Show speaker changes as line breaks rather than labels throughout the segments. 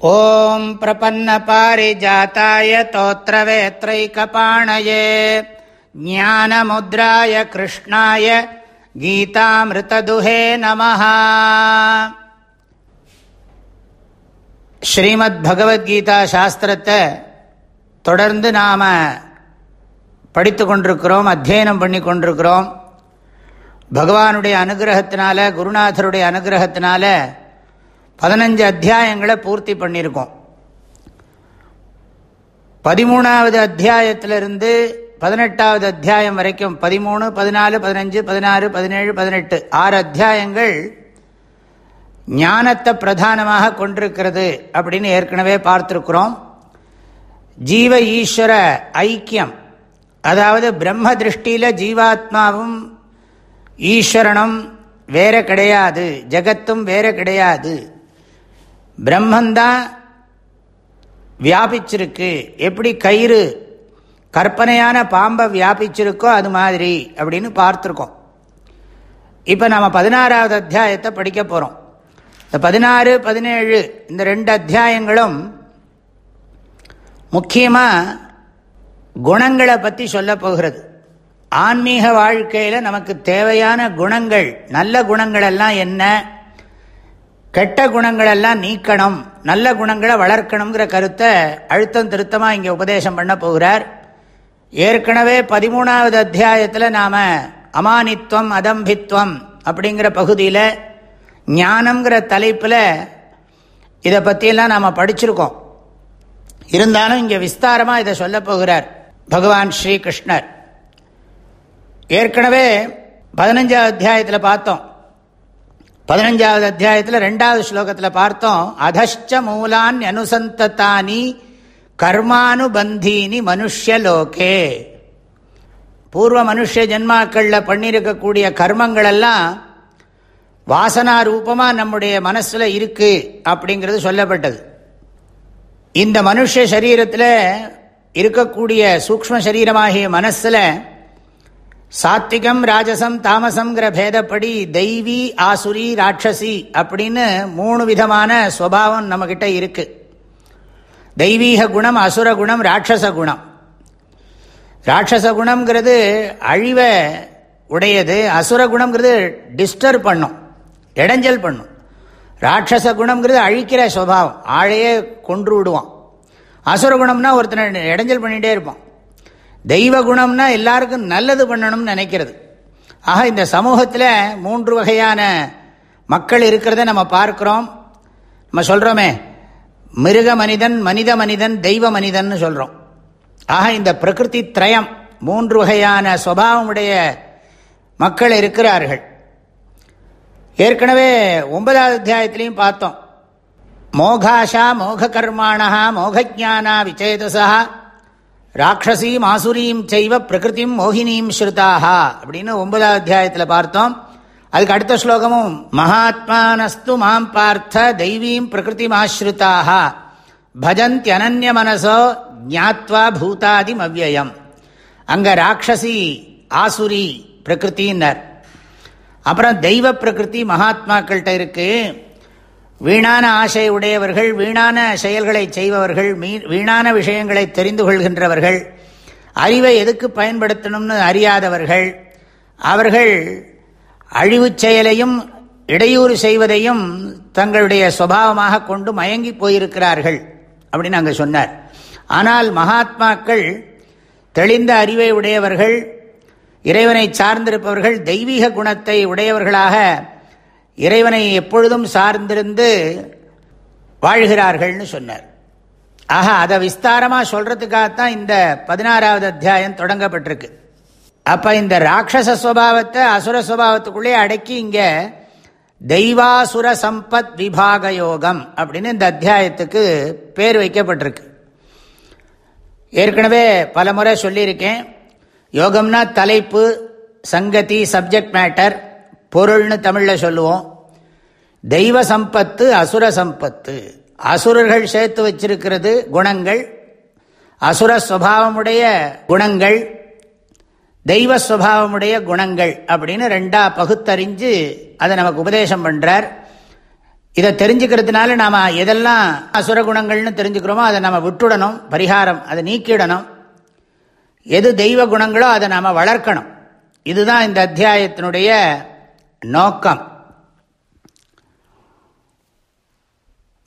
ॐ प्रपन्नपारिजाताय तोत्रवेत्रैकपाणये ज्ञानमुद्राय कृष्णाय गीतामृतदुहे नमः ஸ்ரீமத் சாஸ்திரத்தை தொடர்ந்து நாம் படித்து கொண்டிருக்கிறோம் அத்தியனம் பண்ணி கொண்டிருக்கிறோம் பகவானுடைய அனுகிரகத்தினால குருநாதருடைய அனுகிரகத்தினால பதினஞ்சு அத்தியாயங்களை பூர்த்தி பண்ணியிருக்கோம். பதிமூணாவது அத்தியாயத்திலிருந்து பதினெட்டாவது அத்தியாயம் வரைக்கும் பதிமூணு பதினாலு பதினஞ்சு பதினாறு பதினேழு பதினெட்டு ஆறு அத்தியாயங்கள் ஞானத்தை பிரதானமாக கொண்டிருக்கிறது அப்படின்னு ஏற்கனவே பார்த்துருக்குறோம். ஜீவ ஈஸ்வர ஐக்கியம் அதாவது பிரம்ம திருஷ்டியில் ஜீவாத்மாவும் ஈஸ்வரனும் வேற கிடையாது ஜகத்தும் வேற கிடையாது. பிரம்மந்தான் வியாபிச்சிருக்கு. எப்படி கயிறு கற்பனையான பாம்பை வியாபிச்சிருக்கோ அது மாதிரி அப்படின்னு பார்த்துருக்கோம். இப்போ நம்ம பதினாறாவது அத்தியாயத்தை படிக்க போகிறோம் இந்த பதினாறு பதினேழு இந்த ரெண்டு அத்தியாயங்களும் முக்கியமாக குணங்களை பற்றி சொல்ல போகிறது. ஆன்மீக வாழ்க்கையில் நமக்கு தேவையான குணங்கள் நல்ல குணங்கள் எல்லாம் என்ன? கெட்ட குணங்களெல்லாம் நீக்கணும் நல்ல குணங்களை வளர்க்கணுங்கிற கருத்தை அழுத்தம் திருத்தமாக இங்கே உபதேசம் பண்ண போகிறார். ஏற்கனவே பதிமூணாவது அத்தியாயத்தில் நாம் அமானித்துவம் அதம்பித்வம் அப்படிங்கிற பகுதியில் ஞானம்ங்கிற தலைப்பில் இதை பற்றியெல்லாம் நாம் படிச்சிருக்கோம். இருந்தாலும் இங்கே விஸ்தாரமாக இதை சொல்ல போகிறார் பகவான் ஸ்ரீகிருஷ்ணர் ஏற்கனவே பதினஞ்சாவது அத்தியாயத்தில் பார்த்தோம். பதினஞ்சாவது அத்தியாயத்தில் ரெண்டாவது ஸ்லோகத்தில் பார்த்தோம் அதஷ்ட மூலான் அனுசந்தானி கர்மானுபந்தீனி மனுஷலோகே பூர்வ மனுஷ ஜென்மாக்களில் பண்ணியிருக்கக்கூடிய கர்மங்களெல்லாம் வாசனா ரூபமாக நம்முடைய மனசில் இருக்கு அப்படிங்கிறது சொல்லப்பட்டது. இந்த மனுஷ சரீரத்தில் இருக்கக்கூடிய சூக்ம சரீரமாகிய மனசில் சாத்விகம் ராஜசம் தாமசங்கிற பேதப்படி தெய்வி ஆசுரி ராட்சசி அப்படின்னு மூணு விதமான ஸ்வபாவம் நம்மக்கிட்ட இருக்கு. தெய்வீக குணம் அசுர குணம் ராட்சச குணம். ராட்சச குணம்ங்கிறது அழிவை உடையது அசுர குணம்ங்கிறது டிஸ்டர்ப் பண்ணும் இடைஞ்சல் பண்ணும். ராட்சச குணம்ங்கிறது அழிக்கிற சுவாவம் ஆழையே கொன்று விடுவான். அசுர குணம்னா ஒருத்தனை இடைஞ்சல் பண்ணிகிட்டே இருப்பான். தெய்வ குணம்னா எல்லாருக்கும் நல்லது பண்ணணும்னு நினைக்கிறது. ஆக இந்த சமூகத்தில் மூன்று வகையான மக்கள் இருக்கிறத நம்ம பார்க்குறோம். நம்ம சொல்கிறோமே மிருக மனிதன் மனித மனிதன் தெய்வ மனிதன் சொல்கிறோம் ஆக இந்த பிரகிருதி திரயம் மூன்று வகையான சுவாவமுடைய மக்கள் இருக்கிறார்கள். ஏற்கனவே ஒன்பதாவது அத்தியாயத்திலையும் பார்த்தோம். மோகாஷா மோக கர்மாணா மோகஜானா விச்சேதசா ராட்சசீம் ஆசுரீம் செய்வ பிரகிருதிம் மோகினீம் ஸ்ருதாஹா. அப்படின்னு ஒன்பதாவது அத்தியாயத்தில் பார்த்தோம். அதுக்கு அடுத்த ஸ்லோகமும் மகாத்மானஸ்து மாம் பார்த்த தெய்வீம் பிரகிருதி ஆஸ்ருதாக பஜந்தி அனன்ய மனசோ ஜாத்வா பூதாதி அவ்வயம் அங்க ராட்சசி ஆசுரி பிரகிருத்தின்னர் அப்புறம் தெய்வ பிரகிருதி மகாத்மாக்கள்கிட்ட இருக்கு. வீணான ஆசை உடையவர்கள் வீணான செயல்களை செய்பவர்கள் வீணான விஷயங்களை தெரிந்து கொள்கின்றவர்கள் அறிவை எதுக்கு பயன்படுத்தணும்னு அறியாதவர்கள் அவர்கள் அழிவு செயலையும் இடையூறு செய்வதையும் தங்களுடைய சுவாவமாக கொண்டு மயங்கி போயிருக்கிறார்கள் அப்படின்னு அங்கே சொன்னார். ஆனால் மகாத்மாக்கள் தெளிந்த அறிவை உடையவர்கள் இறைவனை சார்ந்திருப்பவர்கள் தெய்வீக குணத்தை உடையவர்களாக இறைவனை எப்பொழுதும் சார்ந்திருந்து வாழ்கிறார்கள்னு சொன்னார். ஆக அதை விஸ்தாரமாக சொல்கிறதுக்காகத்தான் இந்த பதினாறாவது அத்தியாயம் தொடங்கப்பட்டிருக்கு. அப்போ இந்த ராட்சச சுவாவத்தை அசுர சுவாவத்துக்குள்ளே அடக்கி இங்கே தெய்வாசுர சம்பத் விபாக யோகம் அப்படின்னு இந்த அத்தியாயத்துக்கு பேர் வைக்கப்பட்டிருக்கு. ஏற்கனவே பல முறை சொல்லியிருக்கேன். யோகம்னா தலைப்பு சங்கதி சப்ஜெக்ட் மேட்டர் பொருள்னு தமிழில் சொல்லுவோம். தெய்வ சம்பத்து அசுர சம்பத்து. அசுரர்கள் சேர்த்து வச்சிருக்கிறது குணங்கள். அசுர சுவாவமுடைய குணங்கள். தெய்வ சுவாவமுடைய குணங்கள் அப்படின்னு ரெண்டா பகுத்தறிஞ்சு அதை நமக்கு உபதேசம் பண்ணுறார் இதை தெரிஞ்சுக்கிறதுனால நாம் எதெல்லாம் அசுர குணங்கள்னு தெரிஞ்சுக்கிறோமோ அதை நம்ம விட்டுடணும். பரிகாரம் அதை நீக்கிடணும். எது தெய்வ குணங்களோ அதை நாம் வளர்க்கணும். இதுதான் இந்த அத்தியாயத்தினுடைய நோக்கம்.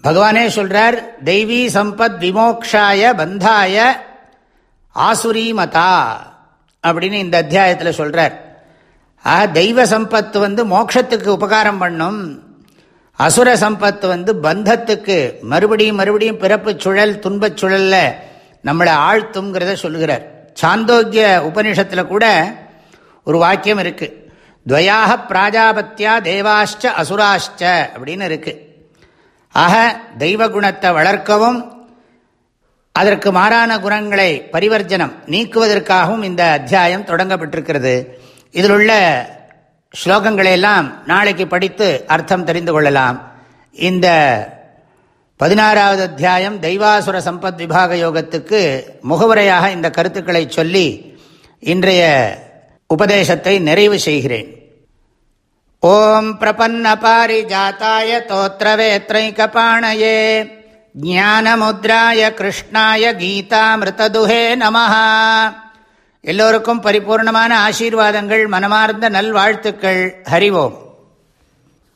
பகவானே சொல்றார் தெய்வீ சம்பத் விமோக்ஷாய பந்தாய ஆசுரி மதா அப்படின்னு இந்த அத்தியாயத்தில் சொல்றார். ஆக தெய்வ சம்பத்து வந்து மோட்சத்துக்கு உபகாரம் பண்ணும். அசுர சம்பத்து வந்து பந்தத்துக்கு மறுபடியும் மறுபடியும் பிறப்பு சுழல் துன்பச் சுழல்ல நம்மளை ஆழ்த்துங்கிறத சொல்லுகிறார். சாந்தோக்கிய உபநிஷத்தில் கூட ஒரு வாக்கியம் இருக்குது துவயாக பிராஜாபத்தியா தேவாஷ்ட அசுராஷ்ட அப்படின்னு இருக்கு. ஆக தெய்வ குணத்தை வளர்க்கவும் அதற்கு மாறான குணங்களை பரிவர்ஜனம் நீக்குவதற்காகவும் இந்த அத்தியாயம் தொடங்கப்பட்டிருக்கிறது. இதில் உள்ள ஸ்லோகங்களை எல்லாம் நாளைக்கு படித்து அர்த்தம் தெரிந்து கொள்ளலாம். இந்த பதினாறாவது அத்தியாயம் தெய்வாசுர சம்பத் விபாக யோகத்துக்கு முகவுரையாக இந்த கருத்துக்களை சொல்லி இன்றைய உபதேசத்தை நிறைவு செய்கிறேன். ஓம் பிரபன்ன பாரிஜாத்தாய தோத்திரவேத்ரைக்கபாணையே ஞானமுத்ராய கிருஷ்ணாய கீதாமிருததுஹே நமஹா. எல்லோருக்கும் பரிபூர்ணமான ஆசீர்வாதங்கள் மனமார்ந்த நல்வாழ்த்துக்கள். ஹரிவோம்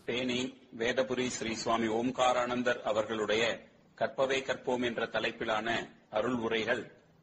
தேனி வேதபுரி ஸ்ரீ சுவாமி ஓம்காரானந்தர் அவர்களுடைய கற்பவை கற்போம் என்ற தலைப்பிலான அருள் உரைகள்